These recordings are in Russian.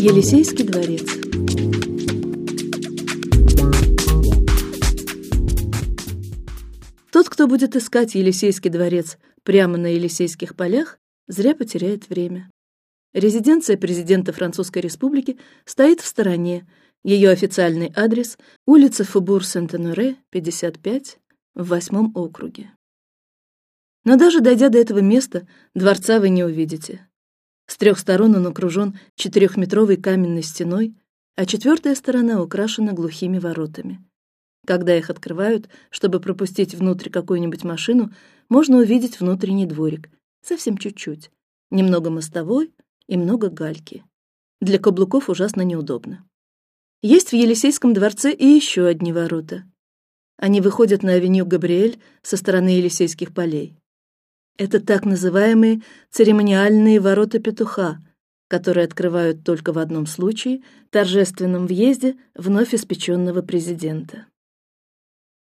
Елисейский дворец. Тот, кто будет искать Елисейский дворец прямо на Елисейских полях, зря потеряет время. Резиденция президента Французской Республики стоит в стороне. Ее официальный адрес – улица Фубур Сент-Оноре, 55, в восьмом округе. Но даже дойдя до этого места, дворца вы не увидите. С трех сторон он окружен четырехметровой каменной стеной, а четвертая сторона украшена глухими воротами. Когда их открывают, чтобы пропустить внутрь какую-нибудь машину, можно увидеть внутренний дворик, совсем чуть-чуть, немного мостовой и много гальки. Для каблуков ужасно неудобно. Есть в Елисейском дворце и еще одни ворота. Они выходят на авеню Габриэль со стороны Елисейских полей. Это так называемые церемониальные ворота петуха, которые открывают только в одном случае торжественном въезде вновь испеченного президента.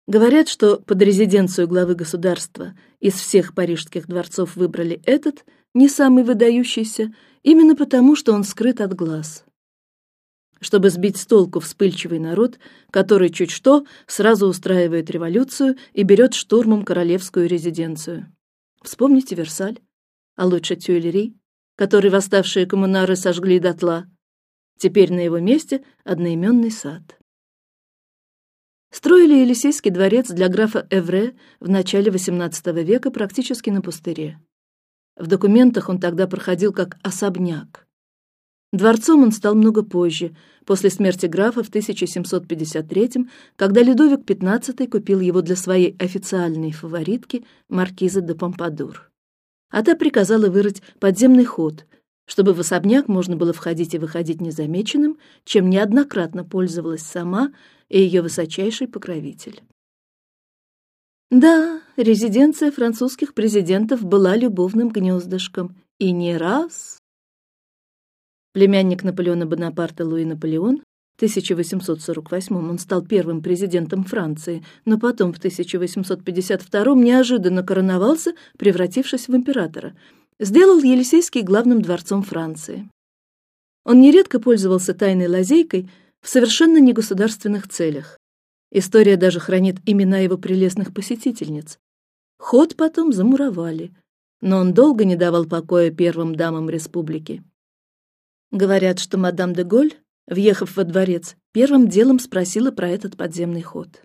Говорят, что под резиденцию главы государства из всех парижских дворцов выбрали этот, не самый выдающийся, именно потому, что он скрыт от глаз. Чтобы сбить с толку вспыльчивый народ, который чуть что сразу устраивает революцию и берет штурмом королевскую резиденцию. Вспомните Версаль, а лучше Тюильри, который восставшие коммунары сожгли дотла. Теперь на его месте одноименный сад. Строили Елисейский дворец для графа Эвре в начале XVIII века практически на пустыре. В документах он тогда проходил как особняк. Дворцом он стал много позже, после смерти графа в 1753, когда Людовик XV купил его для своей официальной фаворитки маркизы де Помпадур. А та приказала вырыть подземный ход, чтобы в особняк можно было входить и выходить незамеченным, чем неоднократно пользовалась сама и ее высочайший покровитель. Да, резиденция французских президентов была любовным гнездышком, и не раз Племянник Наполеона Бонапарта Луи Наполеон в 1848 он стал первым президентом Франции, но потом в 1852 неожиданно короновался, превратившись в императора. Сделал Елисейский главным дворцом Франции. Он нередко пользовался тайной лазейкой в совершенно негосударственных целях. История даже хранит имена его прелестных посетительниц. Ход потом замуровали, но он долго не давал покоя первым дамам республики. Говорят, что мадам де Голь, въехав во дворец, первым делом спросила про этот подземный ход.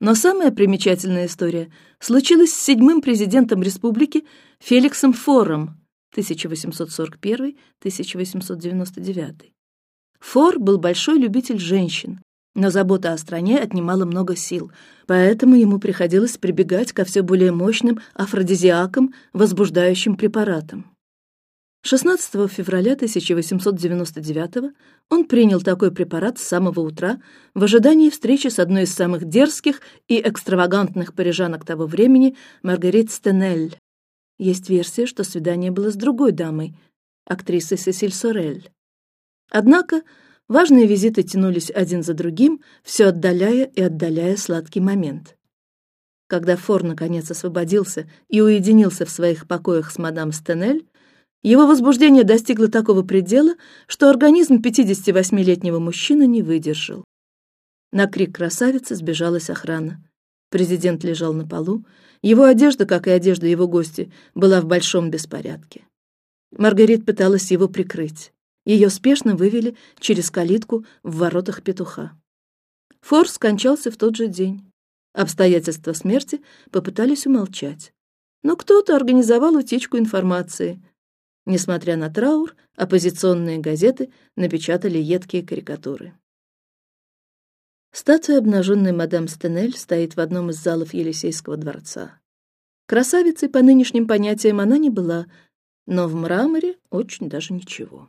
Но самая примечательная история случилась с седьмым президентом республики Феликсом Фором 1841-1899. Фор был большой любитель женщин, но забота о стране отнимала много сил, поэтому ему приходилось прибегать ко все более мощным афродизиакам, возбуждающим препаратам. 16 февраля 1899 он принял такой препарат с самого утра в ожидании встречи с одной из самых дерзких и экстравагантных парижанок того времени Маргарит Стенель. Есть версия, что свидание было с другой дамой, актрисой Сесиль Сорель. Однако важные визиты тянулись один за другим, все отдаляя и отдаляя сладкий момент. Когда Фор наконец освободился и уединился в своих покоях с мадам Стенель, его возбуждение достигло такого предела, что организм 58-летнего мужчины не выдержал. На крик красавицы сбежалась охрана. Президент лежал на полу. Его одежда, как и одежда его гости, была в большом беспорядке. Маргарит пыталась его прикрыть. Ее спешно вывели через калитку в воротах петуха. Форс скончался в тот же день. Обстоятельства смерти попытались умолчать, но кто-то организовал утечку информации, Несмотря на траур, оппозиционные газеты напечатали едкие карикатуры. Статуя обнаженной мадам Стенель стоит в одном из залов Елисейского дворца. Красавицей по нынешним понятиям она не была, но в мраморе очень даже ничего.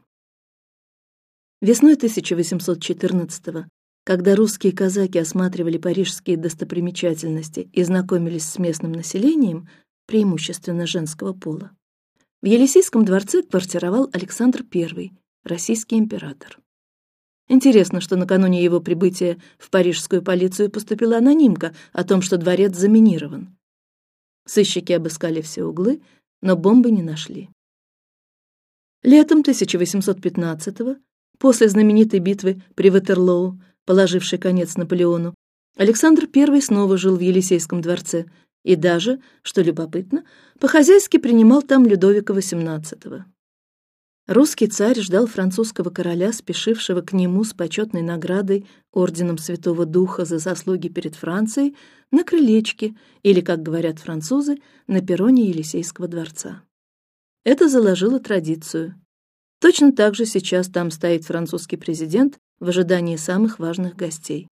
Весной 1814 когда русские казаки осматривали парижские достопримечательности и знакомились с местным населением, преимущественно женского пола, в Елисейском дворце квартировал Александр I, российский император. Интересно, что накануне его прибытия в парижскую полицию поступила анонимка о том, что дворец заминирован. Сыщики обыскали все углы, но бомбы не нашли. Летом 1815 после знаменитой битвы при Ватерлоу, положившей конец Наполеону, Александр I снова жил в Елисейском дворце и даже, что любопытно, по-хозяйски принимал там Людовика XVIII. Русский царь ждал французского короля, спешившего к нему с почетной наградой орденом Святого Духа за заслуги перед Францией на крылечке или, как говорят французы, на перроне Елисейского дворца. Это заложило традицию. Точно так же сейчас там стоит французский президент в ожидании самых важных гостей.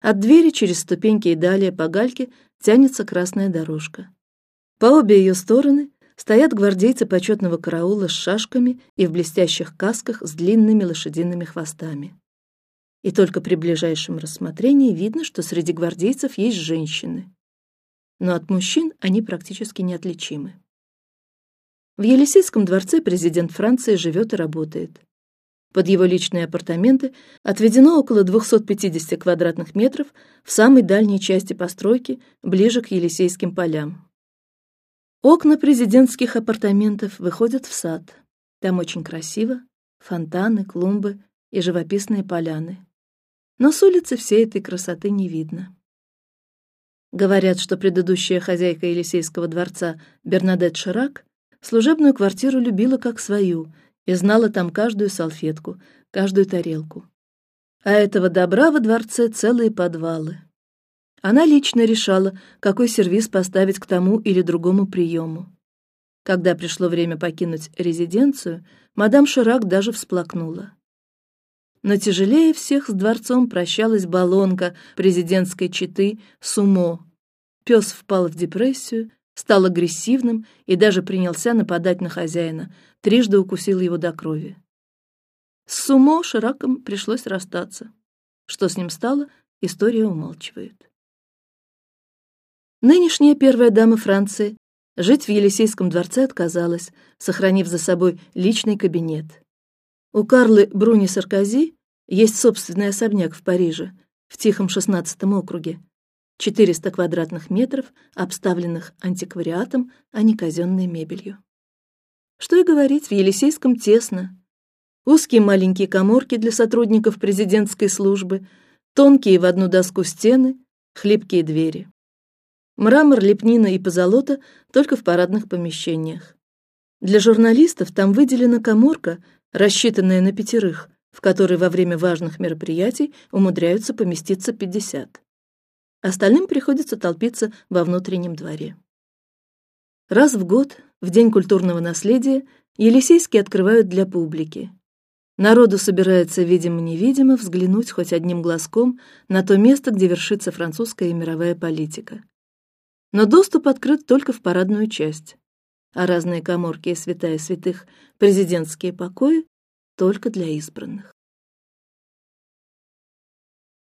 От двери через ступеньки и далее по гальке тянется красная дорожка. По обе ее стороны стоят гвардейцы почетного караула с шашками и в блестящих касках с длинными лошадиными хвостами. И только при ближайшем рассмотрении видно, что среди гвардейцев есть женщины, но от мужчин они практически неотличимы. В Елисейском дворце президент Франции живет и работает. Под его личные апартаменты отведено около 250 квадратных метров в самой дальней части постройки, ближе к Елисейским полям. Окна президентских апартаментов выходят в сад. Там очень красиво, фонтаны, клумбы и живописные поляны. Но с улицы всей этой красоты не видно. Говорят, что предыдущая хозяйка Елисейского дворца Бернадет Ширак служебную квартиру любила как свою и знала там каждую салфетку, каждую тарелку. А этого добра во дворце целые подвалы. Она лично решала, какой сервис поставить к тому или другому приему. Когда пришло время покинуть резиденцию, мадам Ширак даже всплакнула. Но тяжелее всех с дворцом прощалась балонка президентской четы Сумо. Пес впал в депрессию, стал агрессивным и даже принялся нападать на хозяина, трижды укусил его до крови. С Сумо Шираком пришлось расстаться. Что с ним стало, история умалчивает. Нынешняя первая дама Франции жить в Елисейском дворце отказалась, сохранив за собой личный кабинет. У Карлы Бруни Саркози есть собственный особняк в Париже, в тихом шестнадцатом округе, 400 квадратных метров, обставленных антиквариатом, а не казенной мебелью. Что и говорить, в Елисейском тесно. Узкие маленькие каморки для сотрудников президентской службы, тонкие в одну доску стены, хлипкие двери. Мрамор, лепнина и позолота только в парадных помещениях. Для журналистов там выделена каморка, рассчитанная на пятерых, в которой во время важных мероприятий умудряются поместиться пятьдесят. Остальным приходится толпиться во внутреннем дворе. Раз в год, в день культурного наследия, Елисейский открывают для публики. Народу собирается видимо-невидимо взглянуть хоть одним глазком на то место, где вершится французская и мировая политика. Но доступ открыт только в парадную часть, а разные каморки и святая святых президентские покои только для избранных.